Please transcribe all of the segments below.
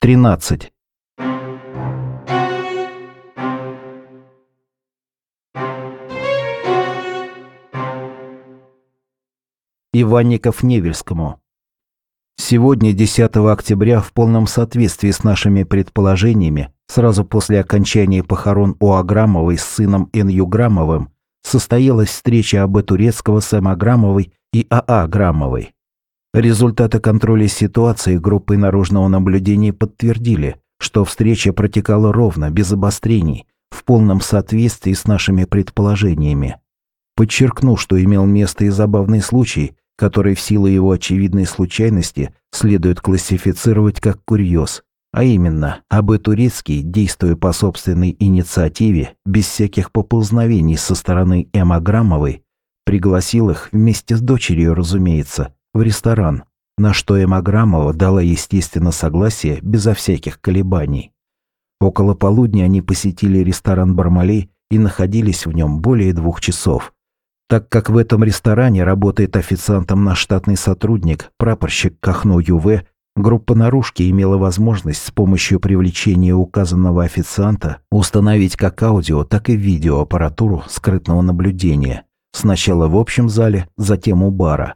13. Иванников Невельскому. Сегодня, 10 октября, в полном соответствии с нашими предположениями, сразу после окончания похорон у Аграмовой с сыном Н.Ю. Грамовым, состоялась встреча АБ Турецкого с М. Аграмовой и А.А. Грамовой. Результаты контроля ситуации группы наружного наблюдения подтвердили, что встреча протекала ровно, без обострений, в полном соответствии с нашими предположениями. Подчеркну, что имел место и забавный случай, который в силу его очевидной случайности следует классифицировать как курьез, а именно, Абы Турецкий, действуя по собственной инициативе, без всяких поползновений со стороны Эмма Граммовой, пригласил их, вместе с дочерью, разумеется, в ресторан, на что Эмма дала, естественно, согласие безо всяких колебаний. Около полудня они посетили ресторан «Бармалей» и находились в нем более двух часов – так как в этом ресторане работает официантом наш штатный сотрудник, прапорщик Кахно ЮВ, группа наружки имела возможность с помощью привлечения указанного официанта установить как аудио, так и видеоаппаратуру скрытного наблюдения. Сначала в общем зале, затем у бара.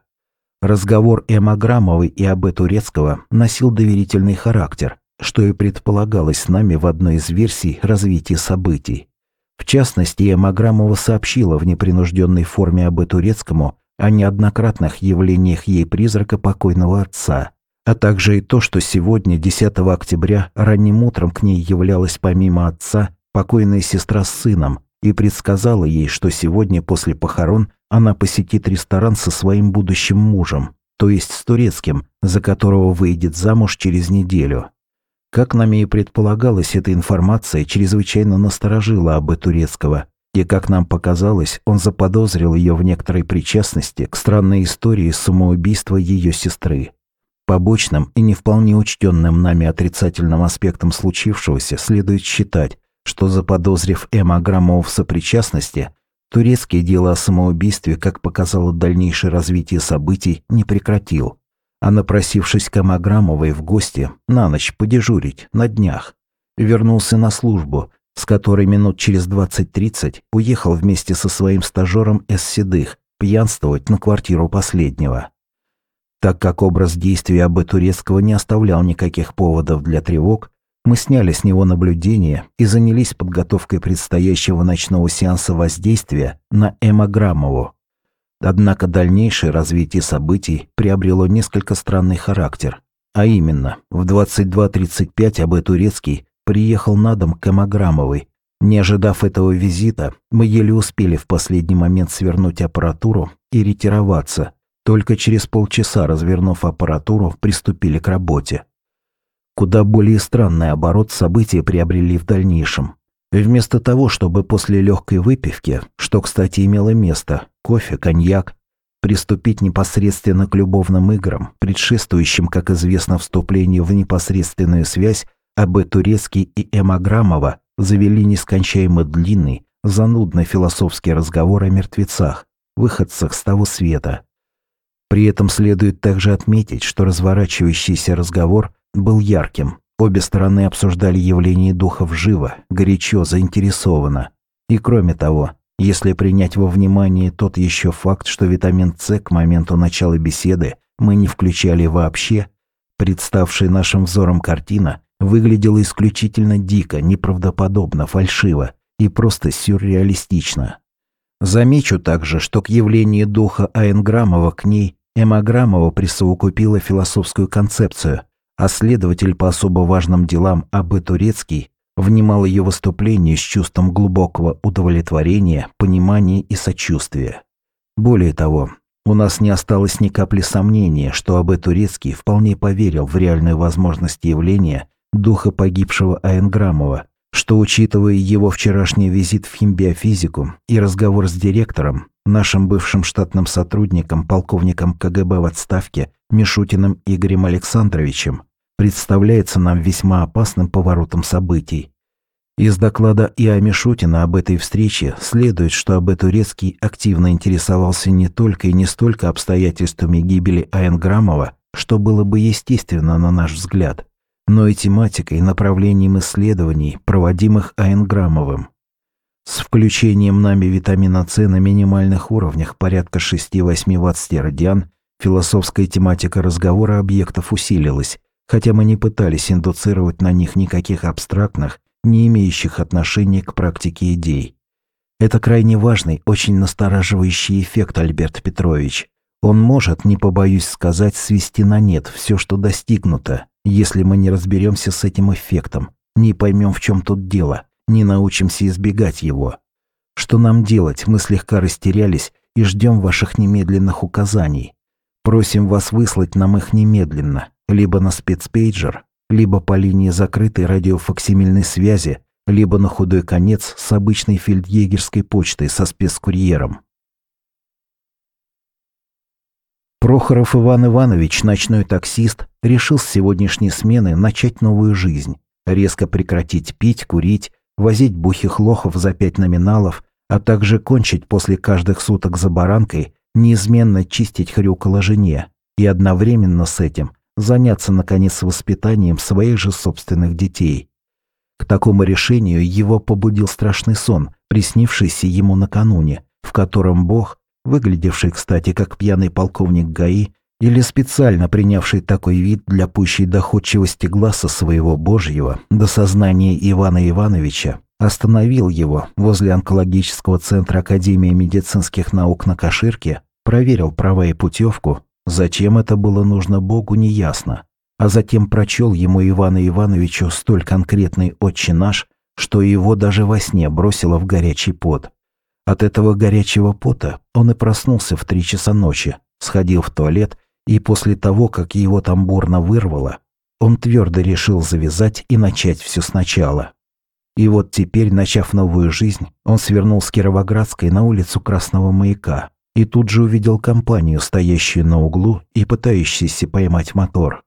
Разговор Эмма и Абе Турецкого носил доверительный характер, что и предполагалось с нами в одной из версий развития событий. В частности, Эмаграмова сообщила в непринужденной форме об турецкому о неоднократных явлениях ей призрака покойного отца, а также и то, что сегодня, 10 октября, ранним утром к ней являлась помимо отца покойная сестра с сыном и предсказала ей, что сегодня после похорон она посетит ресторан со своим будущим мужем, то есть с турецким, за которого выйдет замуж через неделю. Как нами и предполагалось, эта информация чрезвычайно насторожила Абы Турецкого, и, как нам показалось, он заподозрил ее в некоторой причастности к странной истории самоубийства ее сестры. Побочным и не вполне учтенным нами отрицательным аспектом случившегося следует считать, что заподозрив Эмма Грамова в сопричастности, турецкий дело о самоубийстве, как показало дальнейшее развитие событий, не прекратил – а напросившись к Амаграмовой в гости на ночь подежурить на днях, вернулся на службу, с которой минут через 20-30 уехал вместе со своим стажером С. Седых пьянствовать на квартиру последнего. Так как образ действия Абы Турецкого не оставлял никаких поводов для тревог, мы сняли с него наблюдение и занялись подготовкой предстоящего ночного сеанса воздействия на Эмограммову. Однако дальнейшее развитие событий приобрело несколько странный характер. А именно, в 22.35 АБ Турецкий приехал на дом к Эмограммовой. Не ожидав этого визита, мы еле успели в последний момент свернуть аппаратуру и ретироваться. Только через полчаса, развернув аппаратуру, приступили к работе. Куда более странный оборот события приобрели в дальнейшем. Вместо того, чтобы после легкой выпивки, что, кстати, имело место, кофе, коньяк, приступить непосредственно к любовным играм, предшествующим, как известно, вступлению в непосредственную связь, АБ Турецкий и Эмаграмова завели нескончаемо длинный, занудный философский разговор о мертвецах, выходцах с того света. При этом следует также отметить, что разворачивающийся разговор был ярким, Обе стороны обсуждали явление духов живо, горячо, заинтересованно. И кроме того, если принять во внимание тот еще факт, что витамин С к моменту начала беседы мы не включали вообще, представшая нашим взором картина выглядела исключительно дико, неправдоподобно, фальшиво и просто сюрреалистично. Замечу также, что к явлению духа Аенграмова к ней Эмограммова присовокупила философскую концепцию – а следователь по особо важным делам Абы Турецкий внимал ее выступление с чувством глубокого удовлетворения, понимания и сочувствия. Более того, у нас не осталось ни капли сомнения, что Абы Турецкий вполне поверил в реальную возможность явления духа погибшего Аенграмова, что, учитывая его вчерашний визит в химбиофизику и разговор с директором, нашим бывшим штатным сотрудником, полковником КГБ в отставке Мишутиным Игорем Александровичем, представляется нам весьма опасным поворотом событий. Из доклада Иа Мишутина об этой встрече следует, что Абе Турецкий активно интересовался не только и не столько обстоятельствами гибели Аенграмова, что было бы естественно на наш взгляд, но и тематикой направлением исследований, проводимых Айнграмовым. С включением нами витамина С на минимальных уровнях порядка 6-8 ватт-стеродиан философская тематика разговора объектов усилилась, хотя мы не пытались индуцировать на них никаких абстрактных, не имеющих отношения к практике идей. Это крайне важный, очень настораживающий эффект, Альберт Петрович. Он может, не побоюсь сказать, свести на нет все, что достигнуто, если мы не разберемся с этим эффектом, не поймем, в чем тут дело, не научимся избегать его. Что нам делать? Мы слегка растерялись и ждем ваших немедленных указаний. Просим вас выслать нам их немедленно, либо на спецпейджер, либо по линии закрытой радиофаксимильной связи, либо на худой конец с обычной фельдъегерской почтой со спецкурьером. Прохоров Иван Иванович, ночной таксист, решил с сегодняшней смены начать новую жизнь, резко прекратить пить, курить, возить бухих лохов за пять номиналов, а также кончить после каждых суток за баранкой, неизменно чистить хрюкало жене и одновременно с этим заняться, наконец, воспитанием своих же собственных детей. К такому решению его побудил страшный сон, приснившийся ему накануне, в котором Бог, выглядевший, кстати, как пьяный полковник ГАИ, или специально принявший такой вид для пущей доходчивости глаза своего Божьего до сознания Ивана Ивановича, остановил его возле онкологического центра Академии медицинских наук на Каширке, проверил права и путевку, зачем это было нужно Богу, неясно, а затем прочел ему Ивану Ивановичу столь конкретный «Отче наш», что его даже во сне бросило в горячий пот. От этого горячего пота он и проснулся в три часа ночи, сходил в туалет и после того, как его там бурно вырвало, он твердо решил завязать и начать все сначала. И вот теперь, начав новую жизнь, он свернул с Кировоградской на улицу Красного Маяка и тут же увидел компанию, стоящую на углу и пытающуюся поймать мотор.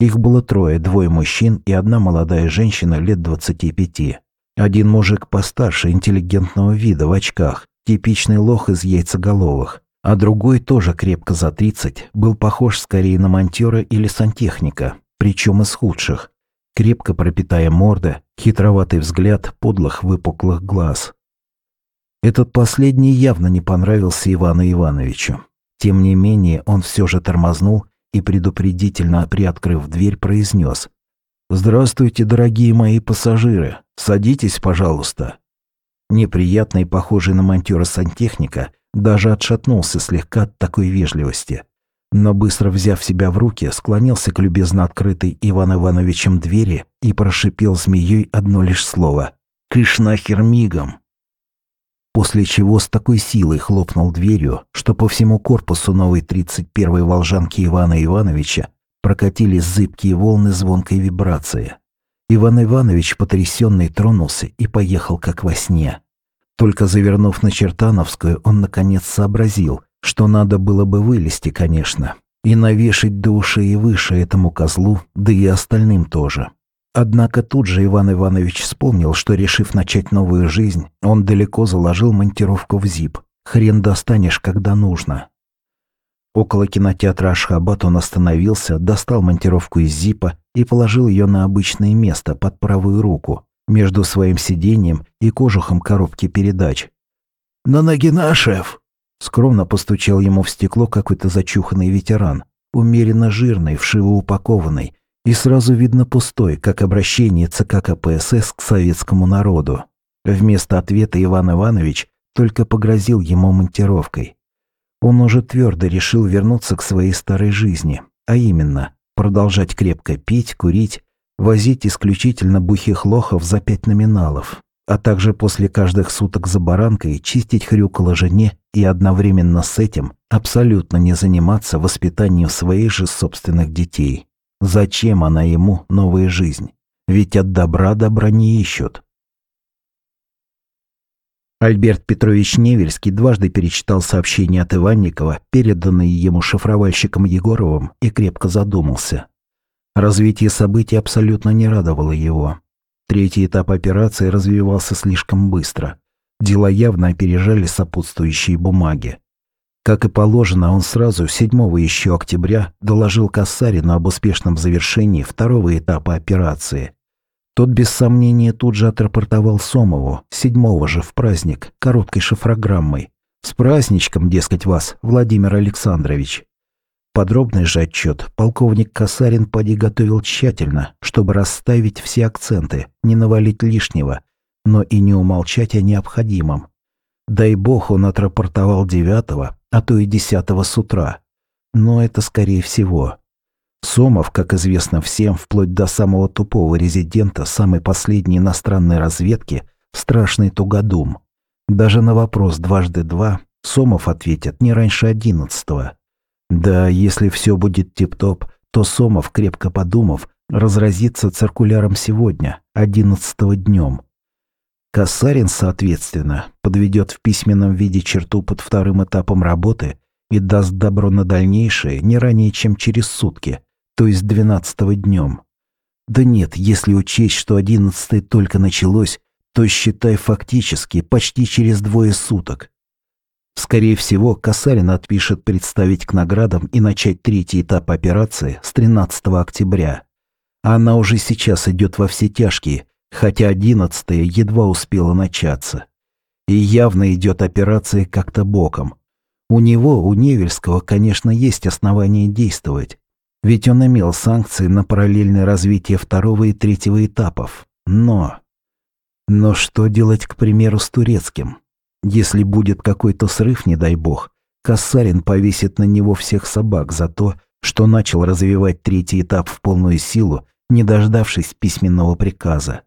Их было трое, двое мужчин и одна молодая женщина лет 25. Один мужик постарше, интеллигентного вида, в очках, типичный лох из яйцеголовых, а другой, тоже крепко за 30, был похож скорее на монтера или сантехника, причем из худших. Крепко пропитая морда, хитроватый взгляд подлых выпуклых глаз. Этот последний явно не понравился Ивану Ивановичу. Тем не менее, он все же тормознул и, предупредительно приоткрыв дверь, произнес «Здравствуйте, дорогие мои пассажиры, садитесь, пожалуйста». Неприятный, похожий на монтера сантехника, даже отшатнулся слегка от такой вежливости. Но быстро взяв себя в руки, склонился к любезно открытой Иван Ивановичем двери и прошипел змеей одно лишь слово «Кыш нахер мигом!». После чего с такой силой хлопнул дверью, что по всему корпусу новой 31-й волжанки Ивана Ивановича прокатились зыбкие волны звонкой вибрации. Иван Иванович, потрясенный, тронулся и поехал как во сне. Только завернув на Чертановскую, он наконец сообразил, что надо было бы вылезти, конечно, и навешать до ушей и выше этому козлу, да и остальным тоже. Однако тут же Иван Иванович вспомнил, что, решив начать новую жизнь, он далеко заложил монтировку в ЗИП. Хрен достанешь, когда нужно. Около кинотеатра Ашхабад он остановился, достал монтировку из ЗИПа и положил ее на обычное место под правую руку, между своим сиденьем и кожухом коробки передач. «На нагина, шеф!» Скромно постучал ему в стекло какой-то зачуханный ветеран, умеренно жирный, вшиво упакованный, и сразу видно пустой, как обращение ЦК КПСС к советскому народу. Вместо ответа Иван Иванович только погрозил ему монтировкой. Он уже твердо решил вернуться к своей старой жизни, а именно продолжать крепко пить, курить, возить исключительно бухих лохов за пять номиналов, а также после каждых суток за баранкой чистить хрюкало жене и одновременно с этим абсолютно не заниматься воспитанием своих же собственных детей. Зачем она ему новая жизнь? Ведь от добра добра не ищут. Альберт Петрович Невельский дважды перечитал сообщение от Иванникова, переданное ему шифровальщиком Егоровым, и крепко задумался. Развитие событий абсолютно не радовало его. Третий этап операции развивался слишком быстро. Дела явно опережали сопутствующие бумаги. Как и положено, он сразу 7 еще октября доложил Кассарину об успешном завершении второго этапа операции. Тот без сомнения тут же отрапортовал Сомову, седьмого же в праздник, короткой шифрограммой. «С праздничком, дескать, вас, Владимир Александрович!» Подробный же отчет полковник Касарин поди готовил тщательно, чтобы расставить все акценты, не навалить лишнего, но и не умолчать о необходимом. Дай бог, он отрапортовал девятого, а то и десятого с утра. Но это скорее всего. Сомов, как известно всем, вплоть до самого тупого резидента самой последней иностранной разведки, страшный тугодум. Даже на вопрос дважды два Сомов ответит не раньше одиннадцатого. Да, если все будет тип-топ, то Сомов, крепко подумав, разразится циркуляром сегодня, одиннадцатого днем. Касарин, соответственно, подведет в письменном виде черту под вторым этапом работы и даст добро на дальнейшее не ранее, чем через сутки, то есть двенадцатого днем. Да нет, если учесть, что одиннадцатое только началось, то считай фактически почти через двое суток. Скорее всего, Касарин отпишет представить к наградам и начать третий этап операции с 13 октября. Она уже сейчас идет во все тяжкие, хотя одиннадцатая едва успела начаться. И явно идет операция как-то боком. У него, у Невельского, конечно, есть основания действовать, ведь он имел санкции на параллельное развитие второго и третьего этапов. Но... Но что делать, к примеру, с турецким? Если будет какой-то срыв, не дай бог, Кассарин повесит на него всех собак за то, что начал развивать третий этап в полную силу, не дождавшись письменного приказа.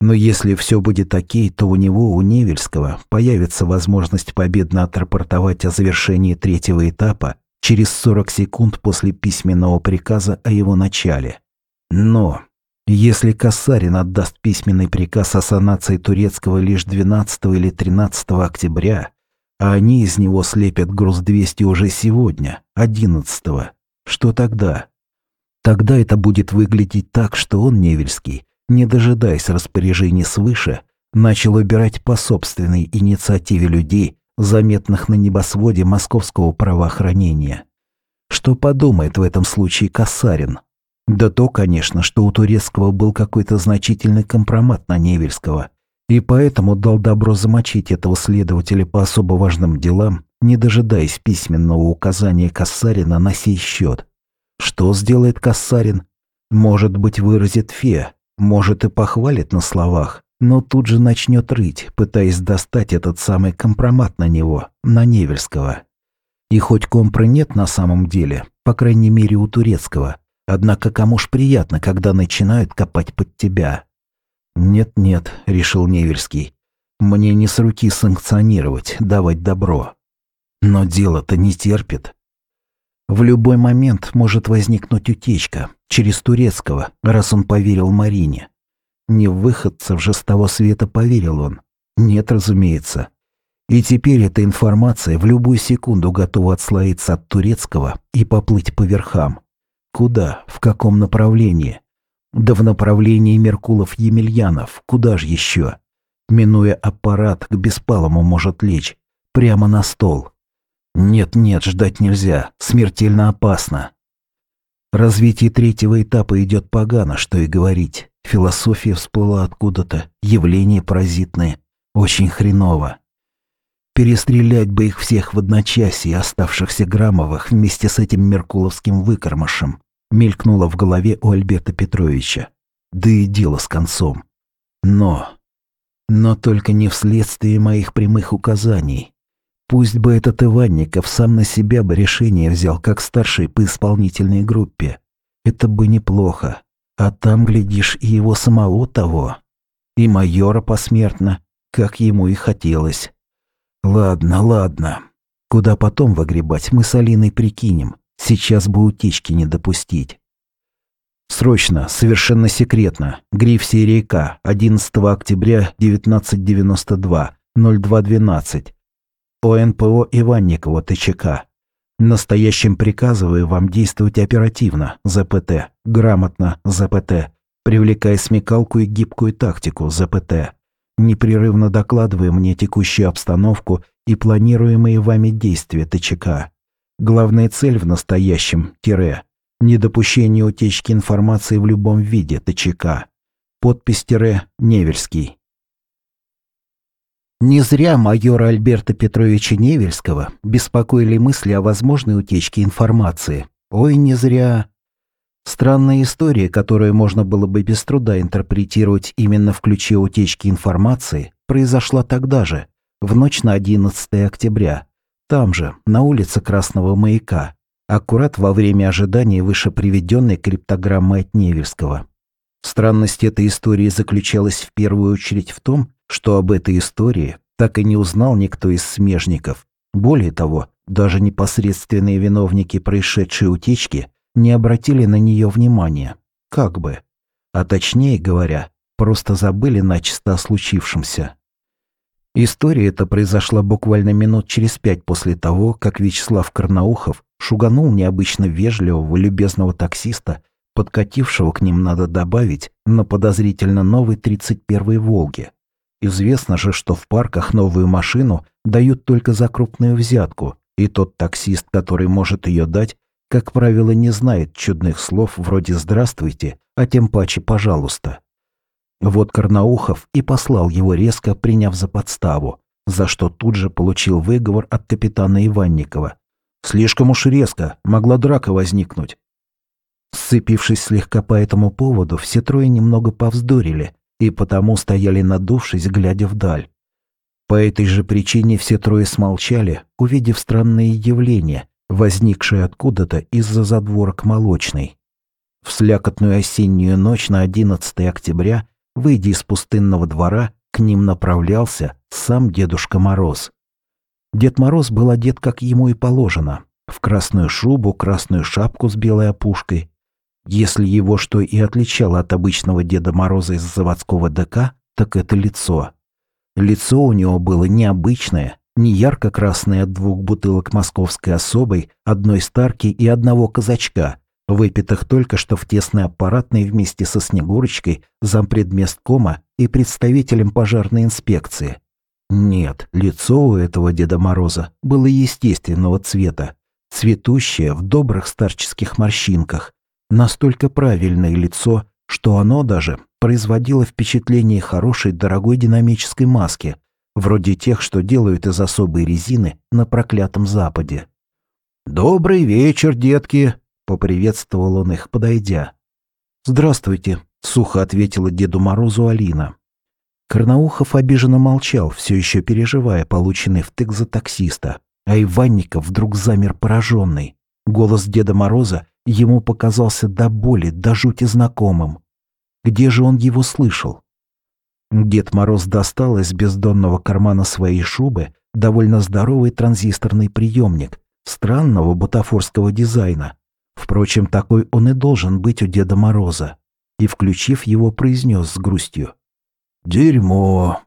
Но если все будет окей, то у него, у Невельского, появится возможность победно отрапортовать о завершении третьего этапа через 40 секунд после письменного приказа о его начале. Но если Касарин отдаст письменный приказ о санации турецкого лишь 12 или 13 октября, а они из него слепят груз 200 уже сегодня, 11 что тогда? Тогда это будет выглядеть так, что он, Невельский, не дожидаясь распоряжений свыше, начал убирать по собственной инициативе людей, заметных на небосводе московского правоохранения. Что подумает в этом случае Касарин? Да то, конечно, что у турецкого был какой-то значительный компромат на Невельского, и поэтому дал добро замочить этого следователя по особо важным делам, не дожидаясь письменного указания Кассарина на сей счет. Что сделает Кассарин? Может быть, выразит фе, может и похвалит на словах, но тут же начнет рыть, пытаясь достать этот самый компромат на него, на Невельского. И хоть компры нет на самом деле, по крайней мере у турецкого, Однако кому ж приятно, когда начинают копать под тебя? Нет-нет, решил Невельский. Мне не с руки санкционировать, давать добро. Но дело-то не терпит. В любой момент может возникнуть утечка через турецкого, раз он поверил Марине. Не в выходцев же с того света поверил он. Нет, разумеется. И теперь эта информация в любую секунду готова отслоиться от турецкого и поплыть по верхам. Куда? В каком направлении? Да в направлении Меркулов-Емельянов. Куда же еще? Минуя аппарат, к Беспалому может лечь. Прямо на стол. Нет-нет, ждать нельзя. Смертельно опасно. Развитие третьего этапа идет погано, что и говорить. Философия всплыла откуда-то, явления паразитные. Очень хреново. Перестрелять бы их всех в одночасье, оставшихся Грамовых, вместе с этим меркуловским выкормышем. Мелькнуло в голове у Альберта Петровича. Да и дело с концом. Но... Но только не вследствие моих прямых указаний. Пусть бы этот Иванников сам на себя бы решение взял, как старший по исполнительной группе. Это бы неплохо. А там, глядишь, и его самого того. И майора посмертно, как ему и хотелось. Ладно, ладно. Куда потом выгребать, мы с Алиной прикинем. Сейчас бы утечки не допустить. Срочно, совершенно секретно. Гриф серии К, 11 октября 1992, 0212. ОНПО Иванникова, ТЧК. Настоящим приказываю вам действовать оперативно, ЗПТ, грамотно, ЗПТ, привлекая смекалку и гибкую тактику, ЗПТ непрерывно докладывая мне текущую обстановку и планируемые вами действия ТЧК. Главная цель в настоящем – тире – недопущение утечки информации в любом виде ТЧК. Подпись тире «Невельский». Не зря майора Альберта Петровича Невельского беспокоили мысли о возможной утечке информации. Ой, не зря. Странная история, которую можно было бы без труда интерпретировать именно в ключе утечки информации, произошла тогда же, в ночь на 11 октября, там же, на улице Красного Маяка, аккурат во время ожидания выше приведенной криптограммы от Невельского. Странность этой истории заключалась в первую очередь в том, что об этой истории так и не узнал никто из смежников. Более того, даже непосредственные виновники происшедшей утечки не обратили на нее внимания. Как бы. А точнее говоря, просто забыли начисто о случившемся. История эта произошла буквально минут через пять после того, как Вячеслав Карнаухов шуганул необычно вежливого, любезного таксиста, подкатившего к ним, надо добавить, на подозрительно новой 31-й «Волге». Известно же, что в парках новую машину дают только за крупную взятку, и тот таксист, который может ее дать, как правило, не знает чудных слов вроде «здравствуйте», а тем паче «пожалуйста». Вот Карнаухов и послал его резко, приняв за подставу, за что тут же получил выговор от капитана Иванникова. «Слишком уж резко, могла драка возникнуть». Сцепившись слегка по этому поводу, все трое немного повздорили, и потому стояли надувшись, глядя вдаль. По этой же причине все трое смолчали, увидев странные явления, возникшие откуда-то из-за задворок молочной. В слякотную осеннюю ночь на 11 октября, выйдя из пустынного двора, к ним направлялся сам Дедушка Мороз. Дед Мороз был одет, как ему и положено, в красную шубу, красную шапку с белой опушкой, если его что и отличало от обычного Деда Мороза из заводского ДК, так это лицо. Лицо у него было необычное, не ярко-красное от двух бутылок московской особой, одной старки и одного казачка, выпитых только что в тесной аппаратной вместе со Снегурочкой, зампредместкома и представителем пожарной инспекции. Нет, лицо у этого Деда Мороза было естественного цвета, цветущее в добрых старческих морщинках, Настолько правильное лицо, что оно даже производило впечатление хорошей дорогой динамической маски, вроде тех, что делают из особой резины на проклятом Западе. «Добрый вечер, детки!» — поприветствовал он их, подойдя. «Здравствуйте», — сухо ответила Деду Морозу Алина. Карнаухов обиженно молчал, все еще переживая полученный втык за таксиста, а Иванников вдруг замер пораженный. Голос Деда Мороза ему показался до боли, до жути знакомым. Где же он его слышал? Дед Мороз достал из бездонного кармана своей шубы довольно здоровый транзисторный приемник странного бутафорского дизайна. Впрочем, такой он и должен быть у Деда Мороза. И, включив его, произнес с грустью. «Дерьмо!»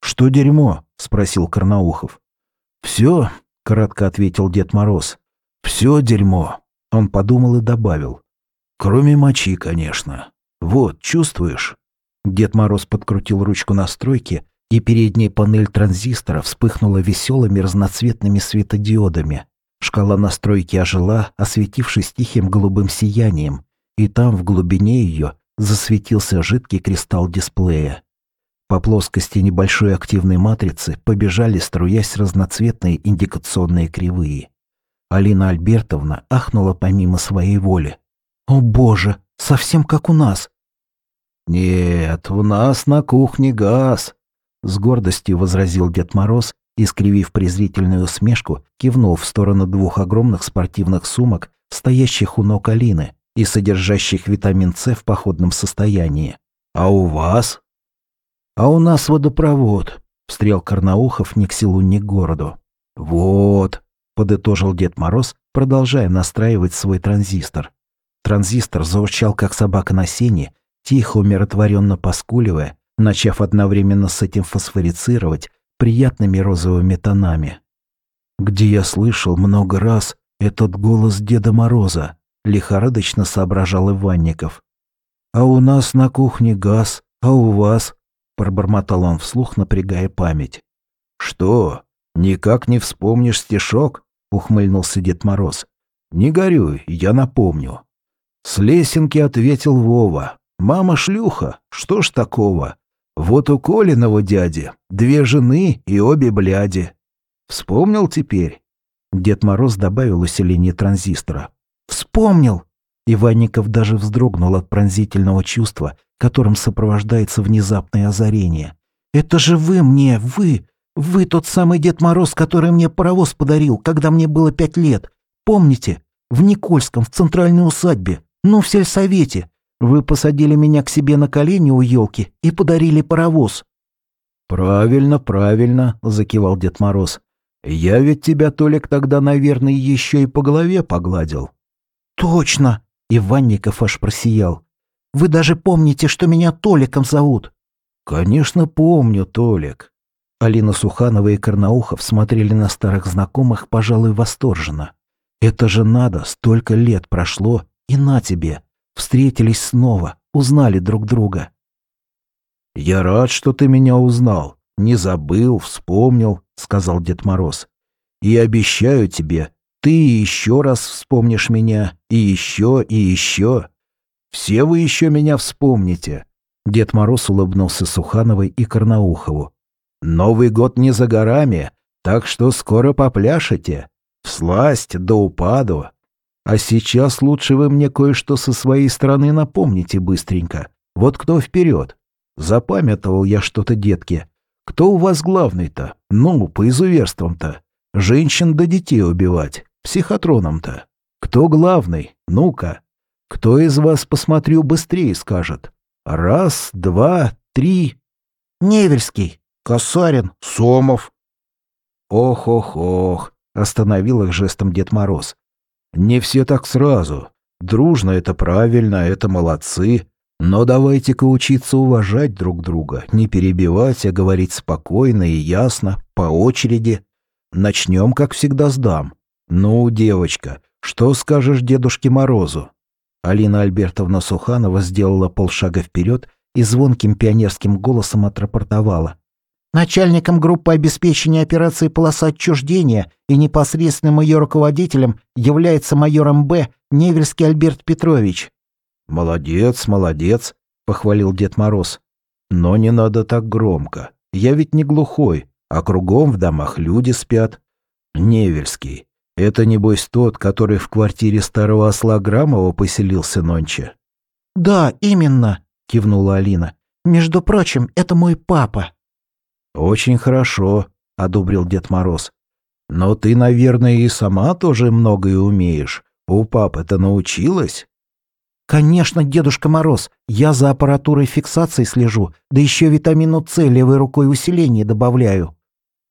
«Что дерьмо?» — спросил Карнаухов. «Все», — кратко ответил Дед Мороз. «Все дерьмо. Он подумал и добавил. «Кроме мочи, конечно. Вот, чувствуешь?» Дед Мороз подкрутил ручку настройки, и передняя панель транзистора вспыхнула веселыми разноцветными светодиодами. Шкала настройки ожила, осветившись тихим голубым сиянием, и там, в глубине ее, засветился жидкий кристалл дисплея. По плоскости небольшой активной матрицы побежали, струясь разноцветные индикационные кривые. Алина Альбертовна ахнула помимо своей воли. «О боже, совсем как у нас!» «Нет, у нас на кухне газ!» С гордостью возразил Дед Мороз и, скривив презрительную усмешку, кивнул в сторону двух огромных спортивных сумок, стоящих у ног Алины и содержащих витамин С в походном состоянии. «А у вас?» «А у нас водопровод», — встрел Карнаухов ни к селу, ни к городу. «Вот», подытожил Дед Мороз, продолжая настраивать свой транзистор. Транзистор заурчал, как собака на сене, тихо, умиротворенно поскуливая, начав одновременно с этим фосфорицировать приятными розовыми тонами. «Где я слышал много раз этот голос Деда Мороза», — лихорадочно соображал Иванников. «А у нас на кухне газ, а у вас?» — пробормотал он вслух, напрягая память. «Что?» Никак не вспомнишь стишок? Ухмыльнулся Дед Мороз. Не горюй, я напомню. С лесенки ответил Вова. Мама шлюха, что ж такого? Вот у Колиного дяди две жены и обе бляди. Вспомнил теперь? Дед Мороз добавил усиление транзистора. Вспомнил! Иванников даже вздрогнул от пронзительного чувства, которым сопровождается внезапное озарение. «Это же вы мне, вы! Вы тот самый Дед Мороз, который мне паровоз подарил, когда мне было пять лет. Помните? В Никольском, в центральной усадьбе. Ну, в сельсовете. Вы посадили меня к себе на колени у елки и подарили паровоз». «Правильно, правильно», — закивал Дед Мороз. «Я ведь тебя, Толик, тогда, наверное, еще и по голове погладил». «Точно!» — Иванников аж просиял. «Вы даже помните, что меня Толиком зовут?» «Конечно помню, Толик». Алина Суханова и Карнаухов смотрели на старых знакомых, пожалуй, восторженно. «Это же надо, столько лет прошло, и на тебе. Встретились снова, узнали друг друга». «Я рад, что ты меня узнал. Не забыл, вспомнил», — сказал Дед Мороз. «И обещаю тебе, ты еще раз вспомнишь меня, и еще, и еще. Все вы еще меня вспомните». Дед Мороз улыбнулся Сухановой и Карнаухову. «Новый год не за горами, так что скоро попляшете. Всласть до упаду. А сейчас лучше вы мне кое-что со своей стороны напомните быстренько. Вот кто вперед? Запамятовал я что-то, детки. Кто у вас главный-то? Ну, по изуверствам-то. Женщин до детей убивать. Психотроном-то. Кто главный? Ну-ка. Кто из вас, посмотрю, быстрее скажет? Раз, два, три. Невельский, Косарин, Сомов. Ох-ох-ох, остановил их жестом Дед Мороз. Не все так сразу. Дружно это правильно, это молодцы. Но давайте-ка учиться уважать друг друга, не перебивать, а говорить спокойно и ясно, по очереди. Начнем, как всегда, с дам. Ну, девочка, что скажешь Дедушке Морозу? Алина Альбертовна Суханова сделала полшага вперед и звонким пионерским голосом отрапортовала. Начальником группы обеспечения операции «Полоса отчуждения» и непосредственным ее руководителем является майором Б. Невельский Альберт Петрович. «Молодец, молодец», — похвалил Дед Мороз. «Но не надо так громко. Я ведь не глухой, а кругом в домах люди спят. Невельский, это, небось, тот, который в квартире старого осла Грамова поселился нонче?» «Да, именно», — кивнула Алина. «Между прочим, это мой папа». «Очень хорошо», — одобрил Дед Мороз. «Но ты, наверное, и сама тоже многое умеешь. У папы-то научилась?» «Конечно, Дедушка Мороз. Я за аппаратурой фиксации слежу, да еще витамину С левой рукой усиление добавляю».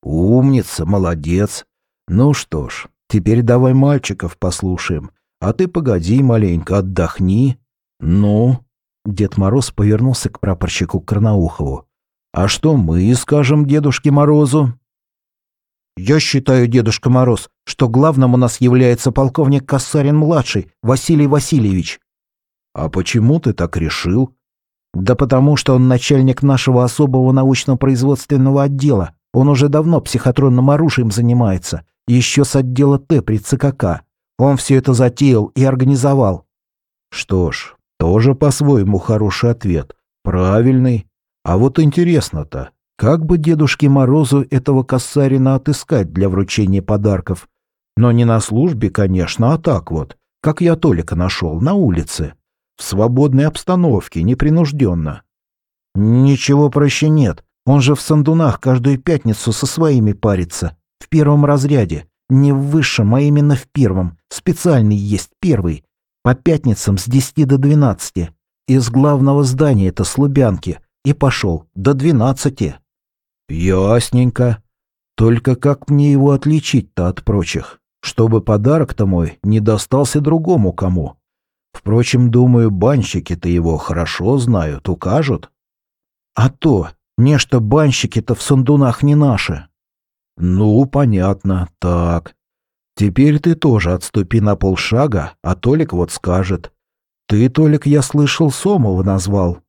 «Умница, молодец. Ну что ж, теперь давай мальчиков послушаем. А ты погоди маленько, отдохни. Ну?» Дед Мороз повернулся к прапорщику Карнаухову. А что мы скажем Дедушке Морозу? Я считаю, Дедушка Мороз, что главным у нас является полковник Кассарин-младший, Василий Васильевич. А почему ты так решил? Да потому что он начальник нашего особого научно-производственного отдела. Он уже давно психотронным оружием занимается, еще с отдела Т при ЦКК. Он все это затеял и организовал. Что ж, тоже по-своему хороший ответ. Правильный. А вот интересно-то, как бы Дедушке Морозу этого косарина отыскать для вручения подарков? Но не на службе, конечно, а так вот, как я Толика нашел, на улице. В свободной обстановке, непринужденно. Ничего проще нет. Он же в Сандунах каждую пятницу со своими парится. В первом разряде. Не в высшем, а именно в первом. Специальный есть первый. По пятницам с 10 до 12. Из главного здания это Слубянки и пошел до двенадцати. Ясненько. Только как мне его отличить-то от прочих, чтобы подарок-то мой не достался другому кому? Впрочем, думаю, банщики-то его хорошо знают, укажут. А то, нечто банщики-то в сандунах не наши. Ну, понятно, так. Теперь ты тоже отступи на полшага, а Толик вот скажет. Ты, Толик, я слышал, Сомова назвал.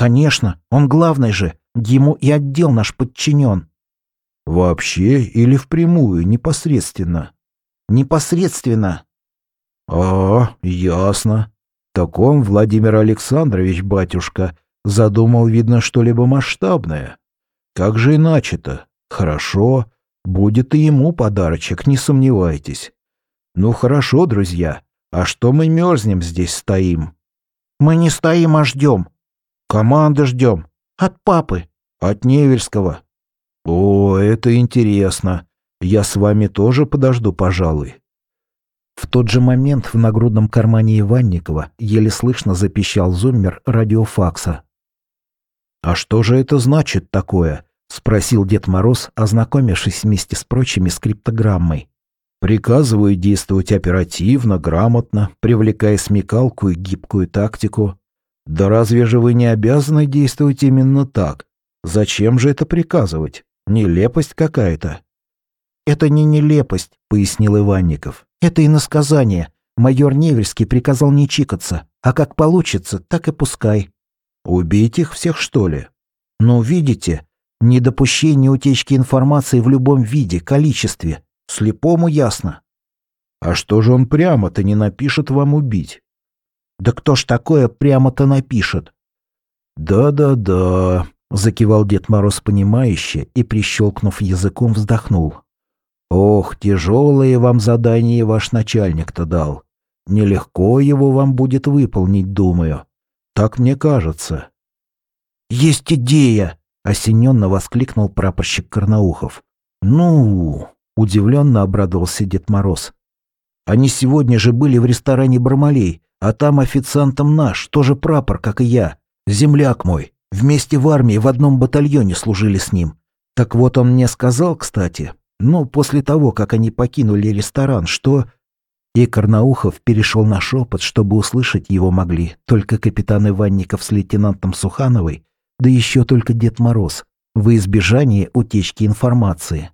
«Конечно, он главный же, ему и отдел наш подчинен». Вообще или впрямую, непосредственно? Непосредственно. А, ясно. Так он, Владимир Александрович, батюшка, задумал, видно, что-либо масштабное. Как же иначе-то? Хорошо, будет и ему подарочек, не сомневайтесь. Ну хорошо, друзья, а что мы мерзнем здесь стоим? Мы не стоим, а ждем. Команды ждем. От папы. От Невельского. О, это интересно. Я с вами тоже подожду, пожалуй. В тот же момент в нагрудном кармане Иванникова еле слышно запищал зуммер радиофакса. «А что же это значит такое?» — спросил Дед Мороз, ознакомившись вместе с прочими с криптограммой. «Приказываю действовать оперативно, грамотно, привлекая смекалку и гибкую тактику. Да разве же вы не обязаны действовать именно так? Зачем же это приказывать? Нелепость какая-то». «Это не нелепость», — пояснил Иванников. «Это иносказание. Майор Невельский приказал не чикаться, а как получится, так и пускай». «Убить их всех, что ли?» «Ну, видите, недопущение утечки информации в любом виде, количестве. Слепому ясно». «А что же он прямо-то не напишет вам убить?» «Да кто ж такое прямо-то напишет?» «Да-да-да», — закивал Дед Мороз понимающе и, прищелкнув языком, вздохнул. «Ох, тяжелое вам задание ваш начальник-то дал. Нелегко его вам будет выполнить, думаю. Так мне кажется». «Есть идея!» — осененно воскликнул прапорщик Карнаухов. «Ну!» — удивленно обрадовался Дед Мороз. «Они сегодня же были в ресторане «Бармалей», а там официантом наш, тоже прапор, как и я. Земляк мой. Вместе в армии в одном батальоне служили с ним. Так вот он мне сказал, кстати, ну, после того, как они покинули ресторан, что...» И Карнаухов перешел на шепот, чтобы услышать его могли только капитан Иванников с лейтенантом Сухановой, да еще только Дед Мороз, во избежание утечки информации.